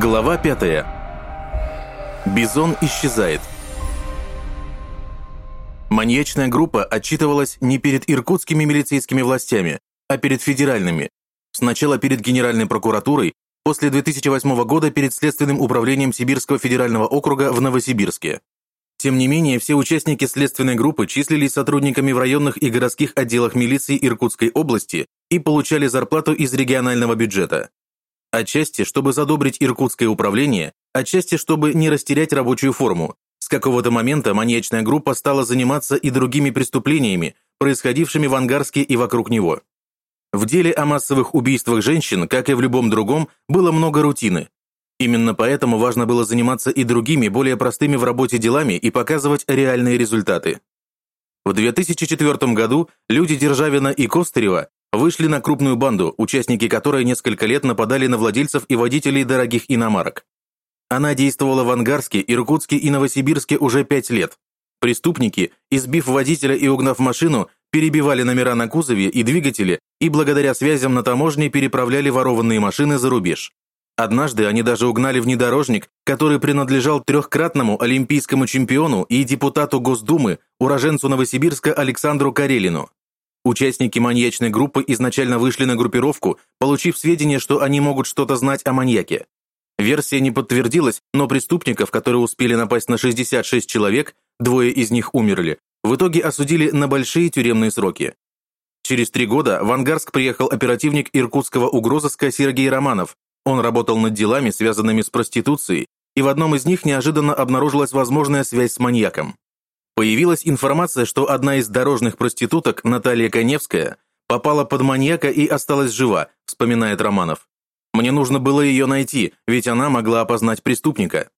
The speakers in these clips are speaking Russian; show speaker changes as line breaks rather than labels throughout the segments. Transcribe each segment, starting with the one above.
Глава 5. Бизон исчезает. Маньячная группа отчитывалась не перед иркутскими милицейскими властями, а перед федеральными. Сначала перед Генеральной прокуратурой, после 2008 года перед Следственным управлением Сибирского федерального округа в Новосибирске. Тем не менее, все участники следственной группы числились сотрудниками в районных и городских отделах милиции Иркутской области и получали зарплату из регионального бюджета. Отчасти, чтобы задобрить иркутское управление, отчасти, чтобы не растерять рабочую форму. С какого-то момента маньячная группа стала заниматься и другими преступлениями, происходившими в Ангарске и вокруг него. В деле о массовых убийствах женщин, как и в любом другом, было много рутины. Именно поэтому важно было заниматься и другими, более простыми в работе делами и показывать реальные результаты. В 2004 году люди Державина и Костырева вышли на крупную банду, участники которой несколько лет нападали на владельцев и водителей дорогих иномарок. Она действовала в Ангарске, Иркутске и Новосибирске уже пять лет. Преступники, избив водителя и угнав машину, перебивали номера на кузове и двигателе и благодаря связям на таможне переправляли ворованные машины за рубеж. Однажды они даже угнали внедорожник, который принадлежал трехкратному олимпийскому чемпиону и депутату Госдумы, уроженцу Новосибирска Александру Карелину. Участники маньячной группы изначально вышли на группировку, получив сведения, что они могут что-то знать о маньяке. Версия не подтвердилась, но преступников, которые успели напасть на 66 человек, двое из них умерли, в итоге осудили на большие тюремные сроки. Через три года в Ангарск приехал оперативник иркутского угрозыска Сергей Романов. Он работал над делами, связанными с проституцией, и в одном из них неожиданно обнаружилась возможная связь с маньяком. Появилась информация, что одна из дорожных проституток, Наталья Коневская, попала под маньяка и осталась жива, вспоминает Романов. Мне нужно было ее найти, ведь она могла опознать преступника.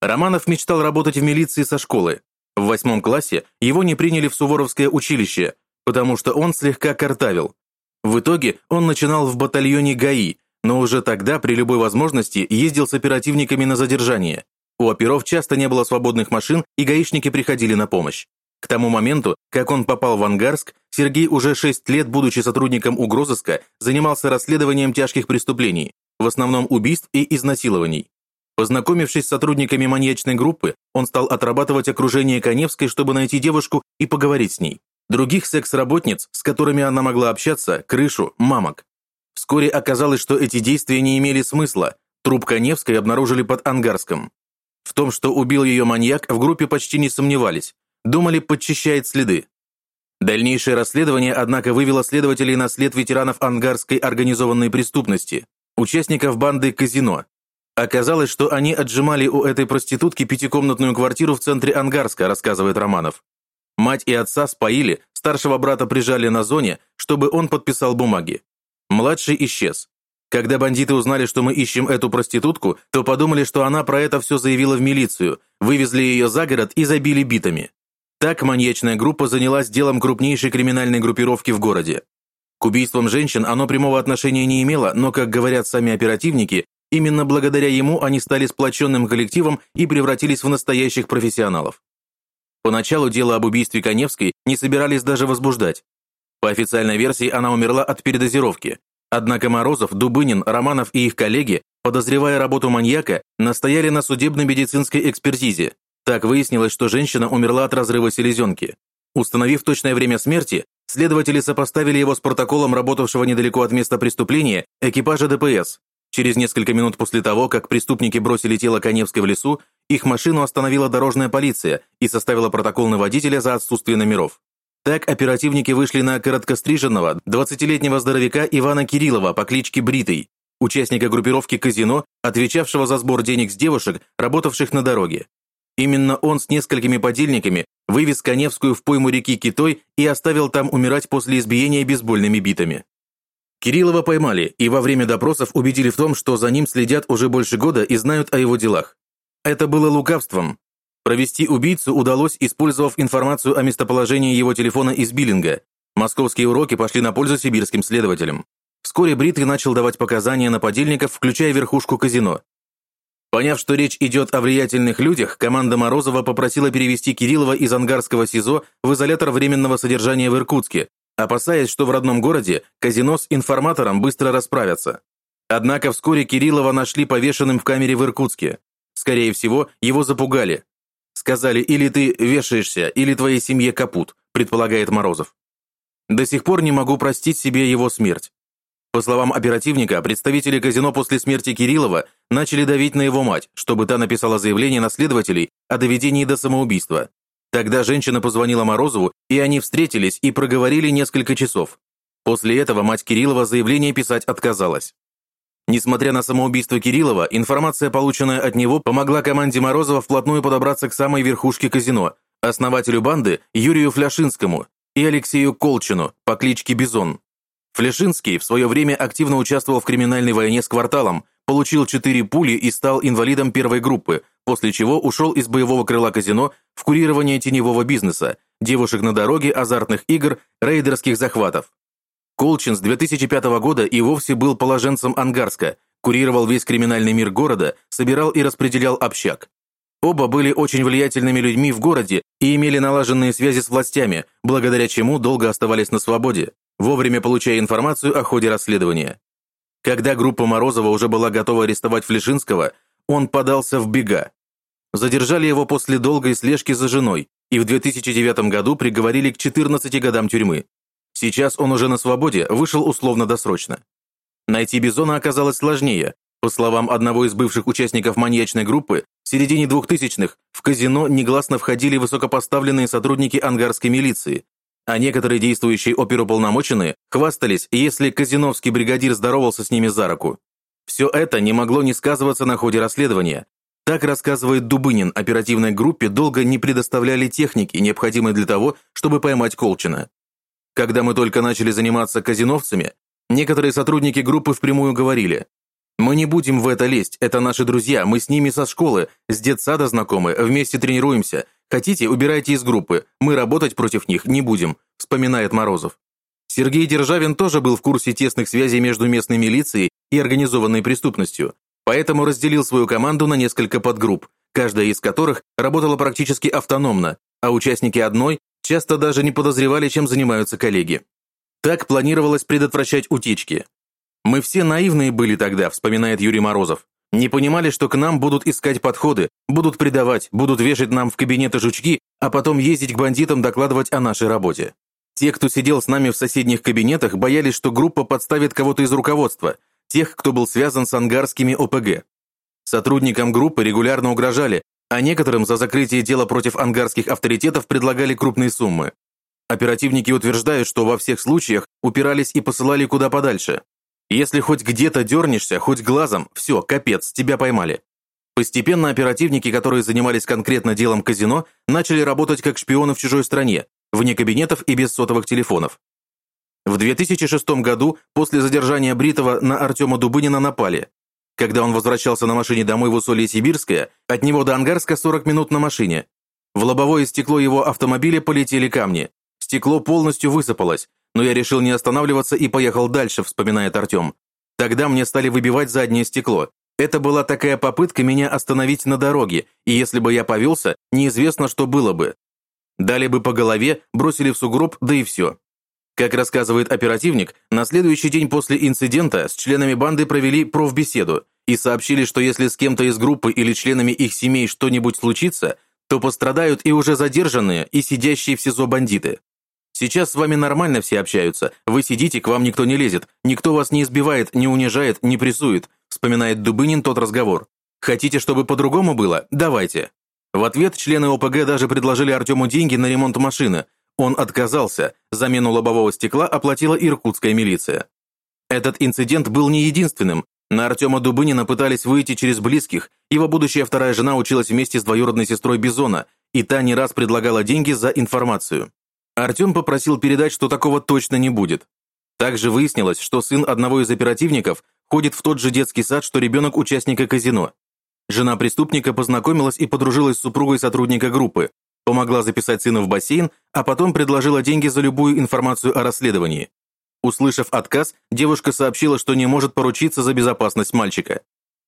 Романов мечтал работать в милиции со школы. В восьмом классе его не приняли в Суворовское училище, потому что он слегка картавил. В итоге он начинал в батальоне ГАИ, но уже тогда при любой возможности ездил с оперативниками на задержание. У оперов часто не было свободных машин, и гаишники приходили на помощь. К тому моменту, как он попал в Ангарск, Сергей уже 6 лет, будучи сотрудником угрозыска, занимался расследованием тяжких преступлений, в основном убийств и изнасилований. Познакомившись с сотрудниками маньячной группы, он стал отрабатывать окружение Коневской, чтобы найти девушку и поговорить с ней. Других секс-работниц, с которыми она могла общаться, крышу, мамок. Вскоре оказалось, что эти действия не имели смысла. Труп Коневской обнаружили под Ангарском. В том, что убил ее маньяк, в группе почти не сомневались. Думали, подчищает следы. Дальнейшее расследование, однако, вывело следователей на след ветеранов ангарской организованной преступности, участников банды «Казино». Оказалось, что они отжимали у этой проститутки пятикомнатную квартиру в центре Ангарска, рассказывает Романов. Мать и отца споили, старшего брата прижали на зоне, чтобы он подписал бумаги. Младший исчез. Когда бандиты узнали, что мы ищем эту проститутку, то подумали, что она про это все заявила в милицию, вывезли ее за город и забили битами. Так маньячная группа занялась делом крупнейшей криминальной группировки в городе. К убийствам женщин оно прямого отношения не имело, но, как говорят сами оперативники, именно благодаря ему они стали сплоченным коллективом и превратились в настоящих профессионалов. Поначалу дело об убийстве Коневской не собирались даже возбуждать. По официальной версии она умерла от передозировки, Однако Морозов, Дубынин, Романов и их коллеги, подозревая работу маньяка, настояли на судебно-медицинской экспертизе. Так выяснилось, что женщина умерла от разрыва селезенки. Установив точное время смерти, следователи сопоставили его с протоколом работавшего недалеко от места преступления экипажа ДПС. Через несколько минут после того, как преступники бросили тело Коневской в лесу, их машину остановила дорожная полиция и составила протокол на водителя за отсутствие номеров. Так оперативники вышли на короткостриженного, 20-летнего здоровяка Ивана Кириллова по кличке Бритый, участника группировки «Казино», отвечавшего за сбор денег с девушек, работавших на дороге. Именно он с несколькими подельниками вывез Коневскую в пойму реки Китой и оставил там умирать после избиения бейсбольными битами. Кириллова поймали и во время допросов убедили в том, что за ним следят уже больше года и знают о его делах. Это было лукавством, Провести убийцу удалось, использовав информацию о местоположении его телефона из биллинга. Московские уроки пошли на пользу сибирским следователям. Вскоре Бритый начал давать показания на подельников, включая верхушку казино. Поняв, что речь идет о влиятельных людях, команда Морозова попросила перевести Кириллова из Ангарского СИЗО в изолятор временного содержания в Иркутске, опасаясь, что в родном городе казино с информатором быстро расправятся. Однако вскоре Кириллова нашли повешенным в камере в Иркутске. Скорее всего, его запугали. Сказали, или ты вешаешься, или твоей семье капут, предполагает Морозов. До сих пор не могу простить себе его смерть. По словам оперативника, представители казино после смерти Кириллова начали давить на его мать, чтобы та написала заявление на следователей о доведении до самоубийства. Тогда женщина позвонила Морозову, и они встретились и проговорили несколько часов. После этого мать Кириллова заявление писать отказалась. Несмотря на самоубийство Кириллова, информация, полученная от него, помогла команде Морозова вплотную подобраться к самой верхушке казино, основателю банды Юрию Фляшинскому и Алексею Колчину по кличке Бизон. Фляшинский в свое время активно участвовал в криминальной войне с кварталом, получил четыре пули и стал инвалидом первой группы, после чего ушел из боевого крыла казино в курирование теневого бизнеса, девушек на дороге, азартных игр, рейдерских захватов. Колчин с 2005 года и вовсе был положенцем Ангарска, курировал весь криминальный мир города, собирал и распределял общак. Оба были очень влиятельными людьми в городе и имели налаженные связи с властями, благодаря чему долго оставались на свободе, вовремя получая информацию о ходе расследования. Когда группа Морозова уже была готова арестовать Флешинского, он подался в бега. Задержали его после долгой слежки за женой и в 2009 году приговорили к 14 годам тюрьмы. Сейчас он уже на свободе, вышел условно-досрочно. Найти Бизона оказалось сложнее. По словам одного из бывших участников маньячной группы, в середине 2000-х в казино негласно входили высокопоставленные сотрудники ангарской милиции, а некоторые действующие оперуполномоченные хвастались, если казиновский бригадир здоровался с ними за руку. Все это не могло не сказываться на ходе расследования. Так рассказывает Дубынин, оперативной группе долго не предоставляли техники, необходимой для того, чтобы поймать Колчина. Когда мы только начали заниматься казиновцами, некоторые сотрудники группы впрямую говорили, «Мы не будем в это лезть, это наши друзья, мы с ними со школы, с детсада знакомы, вместе тренируемся. Хотите, убирайте из группы, мы работать против них не будем», вспоминает Морозов. Сергей Державин тоже был в курсе тесных связей между местной милицией и организованной преступностью, поэтому разделил свою команду на несколько подгрупп, каждая из которых работала практически автономно, а участники одной часто даже не подозревали, чем занимаются коллеги. Так планировалось предотвращать утечки. «Мы все наивные были тогда», вспоминает Юрий Морозов. «Не понимали, что к нам будут искать подходы, будут предавать, будут вешать нам в кабинеты жучки, а потом ездить к бандитам докладывать о нашей работе. Те, кто сидел с нами в соседних кабинетах, боялись, что группа подставит кого-то из руководства, тех, кто был связан с ангарскими ОПГ. Сотрудникам группы регулярно угрожали, а некоторым за закрытие дела против ангарских авторитетов предлагали крупные суммы. Оперативники утверждают, что во всех случаях упирались и посылали куда подальше. Если хоть где-то дернешься, хоть глазом, все, капец, тебя поймали. Постепенно оперативники, которые занимались конкретно делом казино, начали работать как шпионы в чужой стране, вне кабинетов и без сотовых телефонов. В 2006 году, после задержания Бритова, на Артема Дубынина напали. Когда он возвращался на машине домой в Усолье-Сибирское, от него до Ангарска 40 минут на машине. В лобовое стекло его автомобиля полетели камни. Стекло полностью высыпалось, но я решил не останавливаться и поехал дальше, вспоминает Артем. Тогда мне стали выбивать заднее стекло. Это была такая попытка меня остановить на дороге, и если бы я повелся, неизвестно, что было бы. Дали бы по голове, бросили в сугроб, да и все. Как рассказывает оперативник, на следующий день после инцидента с членами банды провели профбеседу и сообщили, что если с кем-то из группы или членами их семей что-нибудь случится, то пострадают и уже задержанные, и сидящие в СИЗО бандиты. Сейчас с вами нормально все общаются, вы сидите, к вам никто не лезет, никто вас не избивает, не унижает, не прессует, вспоминает Дубынин тот разговор. Хотите, чтобы по-другому было? Давайте. В ответ члены ОПГ даже предложили Артему деньги на ремонт машины, он отказался, замену лобового стекла оплатила иркутская милиция. Этот инцидент был не единственным. На Артема Дубынина пытались выйти через близких, его будущая вторая жена училась вместе с двоюродной сестрой Бизона, и та не раз предлагала деньги за информацию. Артем попросил передать, что такого точно не будет. Также выяснилось, что сын одного из оперативников ходит в тот же детский сад, что ребенок участника казино. Жена преступника познакомилась и подружилась с супругой сотрудника группы, помогла записать сына в бассейн, а потом предложила деньги за любую информацию о расследовании. Услышав отказ, девушка сообщила, что не может поручиться за безопасность мальчика.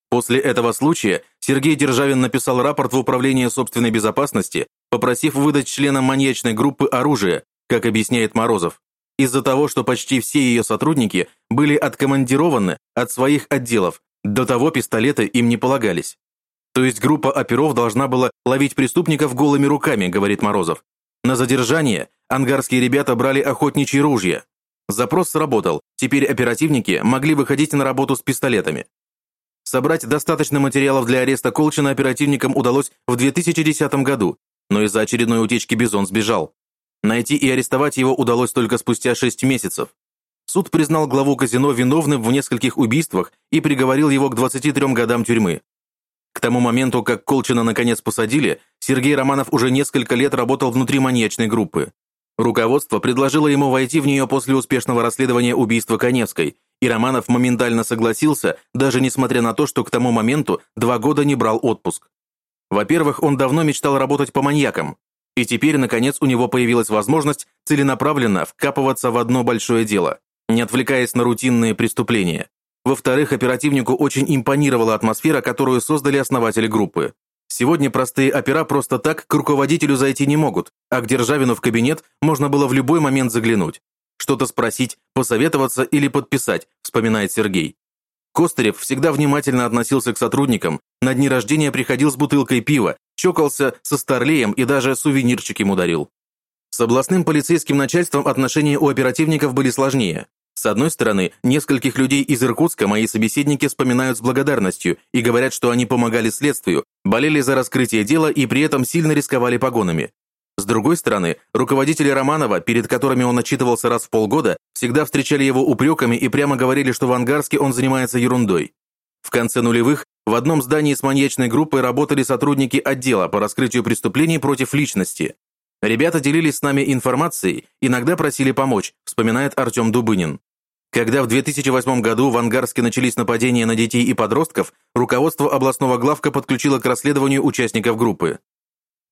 После этого случая Сергей Державин написал рапорт в Управление собственной безопасности, попросив выдать членам маньячной группы оружие, как объясняет Морозов. из-за того, что почти все ее сотрудники были откомандированы от своих отделов, до того пистолеты им не полагались. То есть группа оперов должна была ловить преступников голыми руками, говорит Морозов. На задержание ангарские ребята брали охотничьи ружья. Запрос сработал, теперь оперативники могли выходить на работу с пистолетами. Собрать достаточно материалов для ареста Колчина оперативникам удалось в 2010 году, но из-за очередной утечки Бизон сбежал. Найти и арестовать его удалось только спустя 6 месяцев. Суд признал главу казино виновным в нескольких убийствах и приговорил его к 23 годам тюрьмы. К тому моменту, как Колчина наконец посадили, Сергей Романов уже несколько лет работал внутри маньячной группы. Руководство предложило ему войти в нее после успешного расследования убийства Коневской, и Романов моментально согласился, даже несмотря на то, что к тому моменту два года не брал отпуск. Во-первых, он давно мечтал работать по маньякам, и теперь, наконец, у него появилась возможность целенаправленно вкапываться в одно большое дело, не отвлекаясь на рутинные преступления. Во-вторых, оперативнику очень импонировала атмосфера, которую создали основатели группы. Сегодня простые опера просто так к руководителю зайти не могут, а к Державину в кабинет можно было в любой момент заглянуть. Что-то спросить, посоветоваться или подписать, вспоминает Сергей. Костырев всегда внимательно относился к сотрудникам, на дни рождения приходил с бутылкой пива, чокался со старлеем и даже сувенирчик ему дарил. С областным полицейским начальством отношения у оперативников были сложнее. С одной стороны, нескольких людей из Иркутска мои собеседники вспоминают с благодарностью и говорят, что они помогали следствию, болели за раскрытие дела и при этом сильно рисковали погонами. С другой стороны, руководители Романова, перед которыми он отчитывался раз в полгода, всегда встречали его упреками и прямо говорили, что в Ангарске он занимается ерундой. В конце нулевых в одном здании с маньячной группой работали сотрудники отдела по раскрытию преступлений против личности. Ребята делились с нами информацией, иногда просили помочь, вспоминает Артем Дубынин. Когда в 2008 году в Ангарске начались нападения на детей и подростков, руководство областного главка подключило к расследованию участников группы.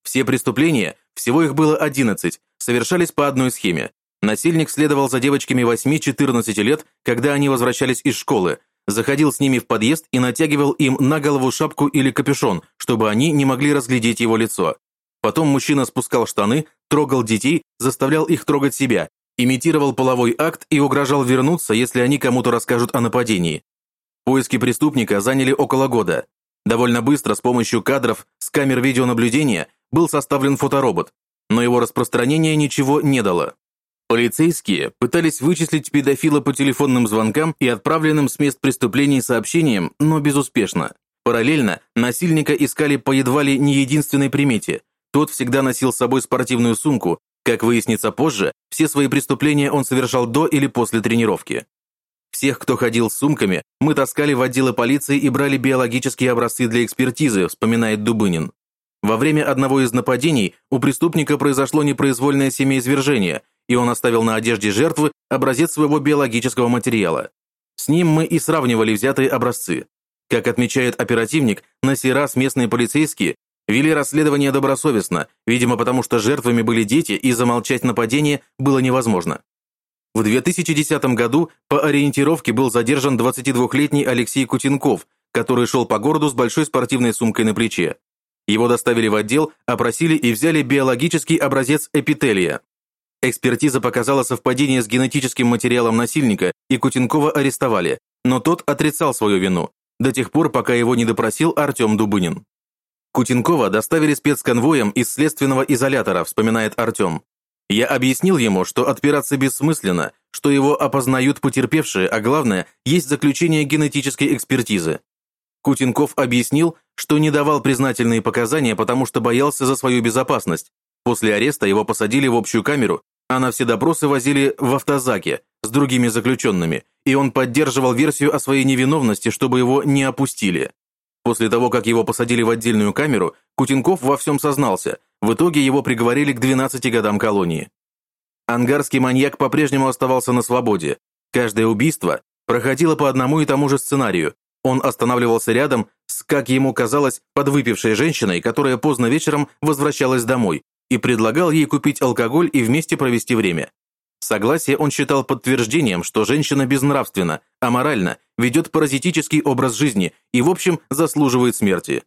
Все преступления, всего их было 11, совершались по одной схеме. Насильник следовал за девочками 8-14 лет, когда они возвращались из школы, заходил с ними в подъезд и натягивал им на голову шапку или капюшон, чтобы они не могли разглядеть его лицо. Потом мужчина спускал штаны, трогал детей, заставлял их трогать себя, имитировал половой акт и угрожал вернуться, если они кому-то расскажут о нападении. Поиски преступника заняли около года. Довольно быстро с помощью кадров с камер видеонаблюдения был составлен фоторобот, но его распространение ничего не дало. Полицейские пытались вычислить педофила по телефонным звонкам и отправленным с мест преступлений сообщениям, но безуспешно. Параллельно насильника искали по едва ли не единственной примете. Тот всегда носил с собой спортивную сумку, как выяснится позже, все свои преступления он совершал до или после тренировки. Всех, кто ходил с сумками, мы таскали в отделы полиции и брали биологические образцы для экспертизы, вспоминает Дубынин. Во время одного из нападений у преступника произошло непроизвольное семяизвержение, и он оставил на одежде жертвы образец своего биологического материала. С ним мы и сравнивали взятые образцы. Как отмечает оперативник, на сей раз местные полицейские Вели расследование добросовестно, видимо потому что жертвами были дети и замолчать нападение было невозможно. В 2010 году по ориентировке был задержан 22-летний Алексей Кутенков, который шел по городу с большой спортивной сумкой на плече. Его доставили в отдел, опросили и взяли биологический образец эпителия. Экспертиза показала совпадение с генетическим материалом насильника, и Кутенкова арестовали, но тот отрицал свою вину, до тех пор, пока его не допросил Артем Дубынин. Кутенкова доставили спецконвоем из следственного изолятора, вспоминает Артем. Я объяснил ему, что отпираться бессмысленно, что его опознают потерпевшие, а главное, есть заключение генетической экспертизы. Кутенков объяснил, что не давал признательные показания, потому что боялся за свою безопасность. После ареста его посадили в общую камеру, а на все допросы возили в автозаке с другими заключенными, и он поддерживал версию о своей невиновности, чтобы его не опустили. После того, как его посадили в отдельную камеру, Кутенков во всем сознался. В итоге его приговорили к 12 годам колонии. Ангарский маньяк по-прежнему оставался на свободе. Каждое убийство проходило по одному и тому же сценарию. Он останавливался рядом с, как ему казалось, подвыпившей женщиной, которая поздно вечером возвращалась домой, и предлагал ей купить алкоголь и вместе провести время. Согласие он считал подтверждением, что женщина безнравственна, аморальна, ведет паразитический образ жизни и, в общем, заслуживает смерти.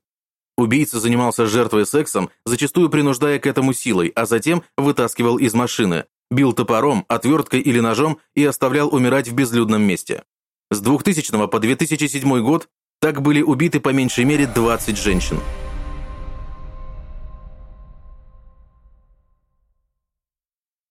Убийца занимался жертвой сексом, зачастую принуждая к этому силой, а затем вытаскивал из машины, бил топором, отверткой или ножом и оставлял умирать в безлюдном месте. С 2000 по 2007 год так были убиты по меньшей мере 20 женщин.